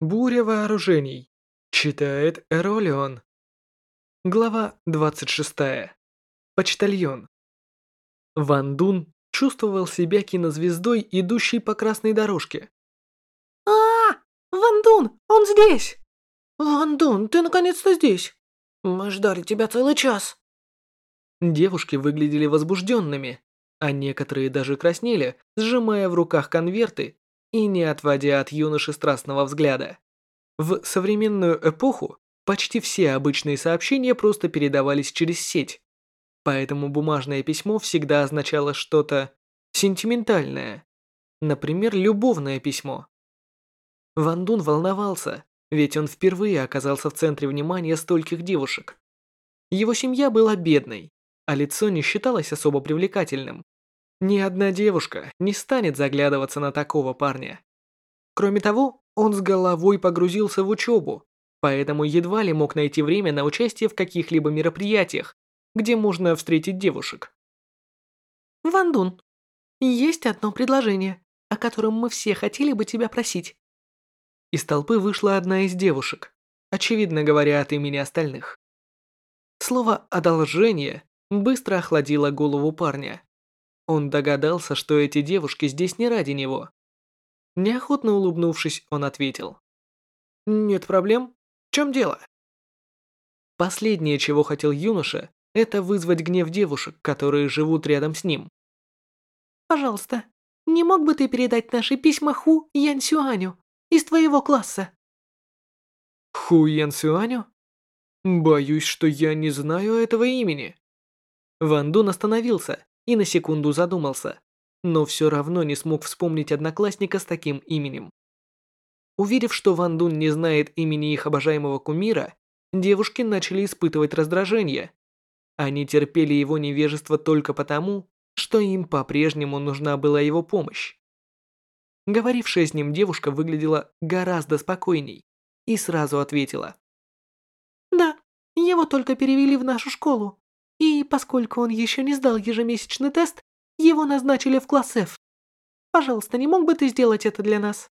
Буря вооружений. Читает Эролион. Глава 26. Почтальон. Ван Дун чувствовал себя кинозвездой, идущей по красной дорожке. а, -а, -а Ван Дун, он здесь! Ван Дун, ты наконец-то здесь! Мы ждали тебя целый час!» Девушки выглядели возбужденными, а некоторые даже краснели, сжимая в руках конверты и не отводя от юноши страстного взгляда. В современную эпоху почти все обычные сообщения просто передавались через сеть, поэтому бумажное письмо всегда означало что-то сентиментальное, например, любовное письмо. Ван Дун волновался, ведь он впервые оказался в центре внимания стольких девушек. Его семья была бедной, а лицо не считалось особо привлекательным. Ни одна девушка не станет заглядываться на такого парня. Кроме того, он с головой погрузился в учебу, поэтому едва ли мог найти время на участие в каких-либо мероприятиях, где можно встретить девушек. «Ван Дун, есть одно предложение, о котором мы все хотели бы тебя просить». Из толпы вышла одна из девушек, очевидно говоря от имени остальных. Слово «одолжение» быстро охладило голову парня. Он догадался, что эти девушки здесь не ради него. Неохотно улыбнувшись, он ответил. «Нет проблем. В чем дело?» Последнее, чего хотел юноша, это вызвать гнев девушек, которые живут рядом с ним. «Пожалуйста, не мог бы ты передать наши письма Ху Ян из твоего класса?» «Ху Ян? Боюсь, что я не знаю этого имени». Ван Дун остановился и на секунду задумался, но все равно не смог вспомнить одноклассника с таким именем. Уверив, что Ван Дун не знает имени их обожаемого кумира, девушки начали испытывать раздражение. Они терпели его невежество только потому, что им по-прежнему нужна была его помощь. Говорившая с ним девушка выглядела гораздо спокойней и сразу ответила. «Да, его только перевели в нашу школу. И поскольку он еще не сдал ежемесячный тест, его назначили в класс F. Пожалуйста, не мог бы ты сделать это для нас?»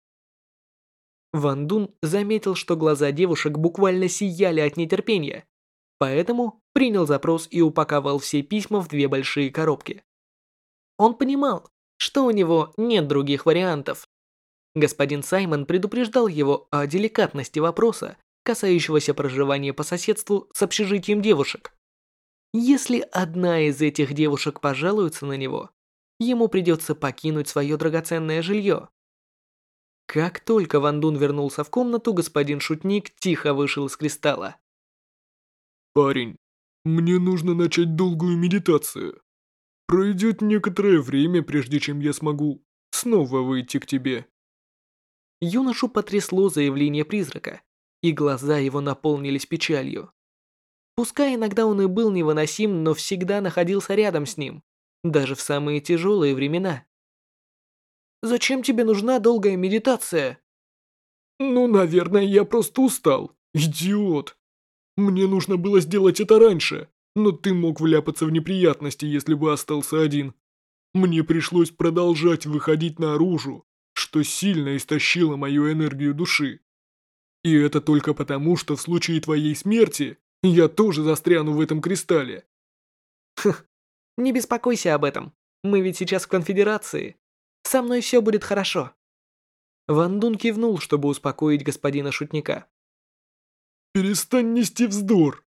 Ван Дун заметил, что глаза девушек буквально сияли от нетерпения, поэтому принял запрос и упаковал все письма в две большие коробки. Он понимал, что у него нет других вариантов. Господин Саймон предупреждал его о деликатности вопроса, касающегося проживания по соседству с общежитием девушек. Если одна из этих девушек пожалуется на него, ему придется покинуть свое драгоценное жилье. Как только Ван Дун вернулся в комнату, господин Шутник тихо вышел из кристалла. «Парень, мне нужно начать долгую медитацию. Пройдет некоторое время, прежде чем я смогу снова выйти к тебе». Юношу потрясло заявление призрака, и глаза его наполнились печалью. Пускай иногда он и был невыносим, но всегда находился рядом с ним, даже в самые тяжелые времена. «Зачем тебе нужна долгая медитация?» «Ну, наверное, я просто устал. Идиот. Мне нужно было сделать это раньше, но ты мог вляпаться в неприятности, если бы остался один. Мне пришлось продолжать выходить наружу, что сильно истощило мою энергию души. И это только потому, что в случае твоей смерти я тоже застряну в этом кристалле. Хх, не беспокойся об этом. Мы ведь сейчас в конфедерации. Со мной все будет хорошо. Ван Дун кивнул, чтобы успокоить господина шутника. Перестань нести вздор.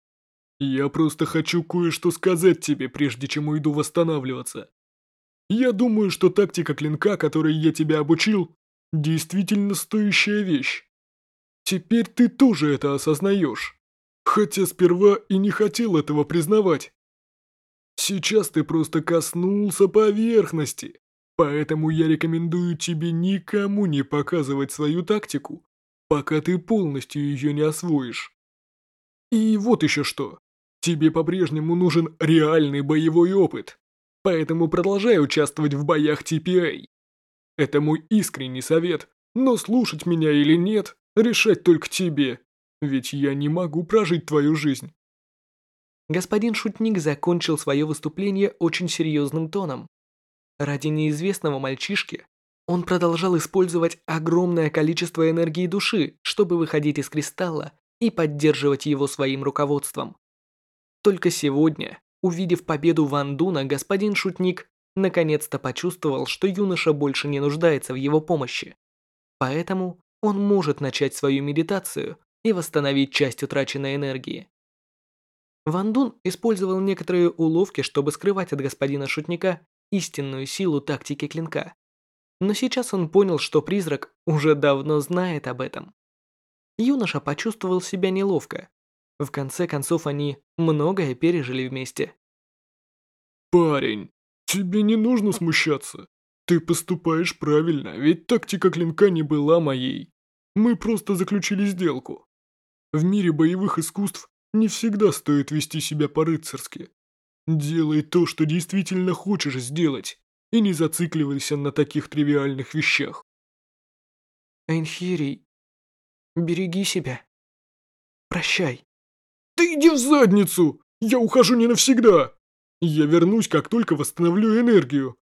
Я просто хочу кое-что сказать тебе, прежде чем уйду восстанавливаться. Я думаю, что тактика клинка, которой я тебя обучил, действительно стоящая вещь. Теперь ты тоже это осознаешь. Хотя сперва и не хотел этого признавать. Сейчас ты просто коснулся поверхности, поэтому я рекомендую тебе никому не показывать свою тактику, пока ты полностью ее не освоишь. И вот еще что. Тебе по-прежнему нужен реальный боевой опыт, поэтому продолжай участвовать в боях TPA. Это мой искренний совет, но слушать меня или нет, решать только тебе. Ведь я не могу прожить твою жизнь. Господин Шутник закончил свое выступление очень серьезным тоном. Ради неизвестного мальчишки он продолжал использовать огромное количество энергии души, чтобы выходить из кристалла и поддерживать его своим руководством. Только сегодня, увидев победу Ван Дуна, господин Шутник наконец-то почувствовал, что юноша больше не нуждается в его помощи. Поэтому он может начать свою медитацию и восстановить часть утраченной энергии. Ван Дун использовал некоторые уловки, чтобы скрывать от господина Шутника истинную силу тактики клинка. Но сейчас он понял, что призрак уже давно знает об этом. Юноша почувствовал себя неловко. В конце концов, они многое пережили вместе. «Парень, тебе не нужно смущаться. Ты поступаешь правильно, ведь тактика клинка не была моей. Мы просто заключили сделку. В мире боевых искусств не всегда стоит вести себя по-рыцарски. Делай то, что действительно хочешь сделать, и не зацикливайся на таких тривиальных вещах. Энхирий, береги себя. Прощай. Ты иди в задницу! Я ухожу не навсегда! Я вернусь, как только восстановлю энергию.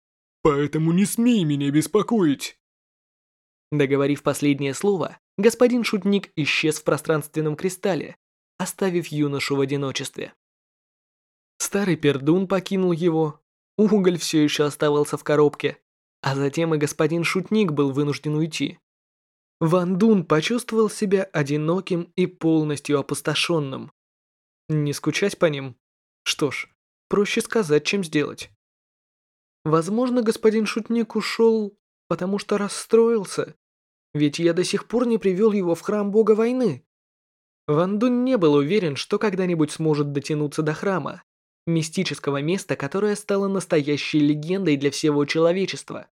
Поэтому не смей меня беспокоить. Договорив последнее слово, господин шутник исчез в пространственном кристалле, оставив юношу в одиночестве. Старый пердун покинул его, уголь все еще оставался в коробке, а затем и господин шутник был вынужден уйти. Ван Дун почувствовал себя одиноким и полностью опустошенным. Не скучать по ним? Что ж, проще сказать, чем сделать. Возможно, господин шутник ушел, потому что расстроился, ведь я до сих пор не привел его в храм бога войны. Ван Дун не был уверен, что когда-нибудь сможет дотянуться до храма, мистического места, которое стало настоящей легендой для всего человечества.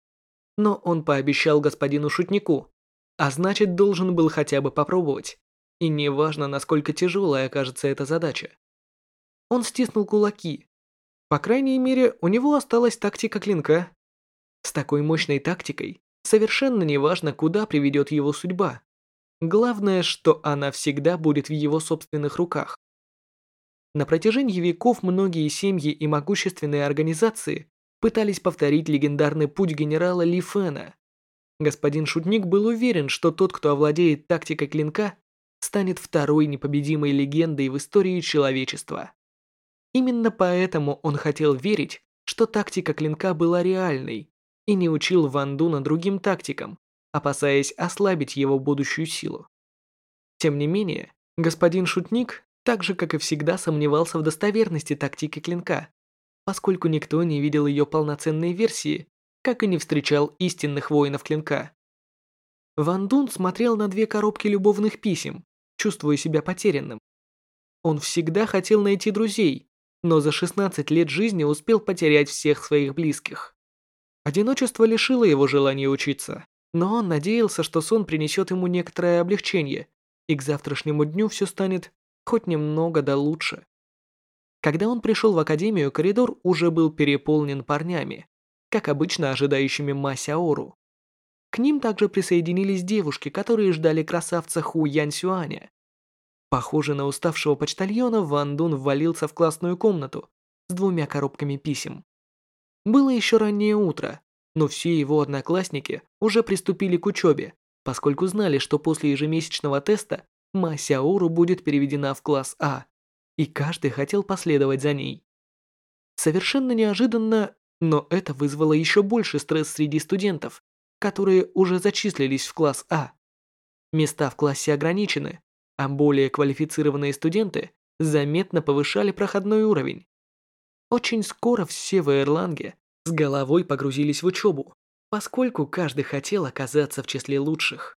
Но он пообещал господину шутнику, а значит должен был хотя бы попробовать. И неважно, насколько тяжелой окажется эта задача. Он стиснул кулаки. По крайней мере, у него осталась тактика клинка. С такой мощной тактикой совершенно неважно, куда приведет его судьба. Главное, что она всегда будет в его собственных руках. На протяжении веков многие семьи и могущественные организации пытались повторить легендарный путь генерала Ли Фэна. Господин Шутник был уверен, что тот, кто овладеет тактикой клинка, станет второй непобедимой легендой в истории человечества. Именно поэтому он хотел верить, что тактика клинка была реальной и не учил Ван Дуна другим тактикам, опасаясь ослабить его будущую силу. Тем не менее, господин Шутник, так же как и всегда, сомневался в достоверности тактики клинка, поскольку никто не видел ее полноценной версии, как и не встречал истинных воинов клинка. Ван Дун смотрел на две коробки любовных писем, чувствуя себя потерянным. Он всегда хотел найти друзей, но за 16 лет жизни успел потерять всех своих близких. Одиночество лишило его желания учиться, но он надеялся, что сон принесет ему некоторое облегчение, и к завтрашнему дню все станет хоть немного да лучше. Когда он пришел в академию, коридор уже был переполнен парнями, как обычно ожидающими Масяору. К ним также присоединились девушки, которые ждали красавца Ху Янь Сюаня. Похоже на уставшего почтальона, Ван Дун ввалился в классную комнату с двумя коробками писем. Было еще раннее утро, но все его одноклассники уже приступили к учебе, поскольку знали, что после ежемесячного теста Ма будет переведена в класс А, и каждый хотел последовать за ней. Совершенно неожиданно, но это вызвало еще больше стресс среди студентов, которые уже зачислились в класс А. Места в классе ограничены, а более квалифицированные студенты заметно повышали проходной уровень. Очень скоро все в Эрланге с головой погрузились в учебу, поскольку каждый хотел оказаться в числе лучших.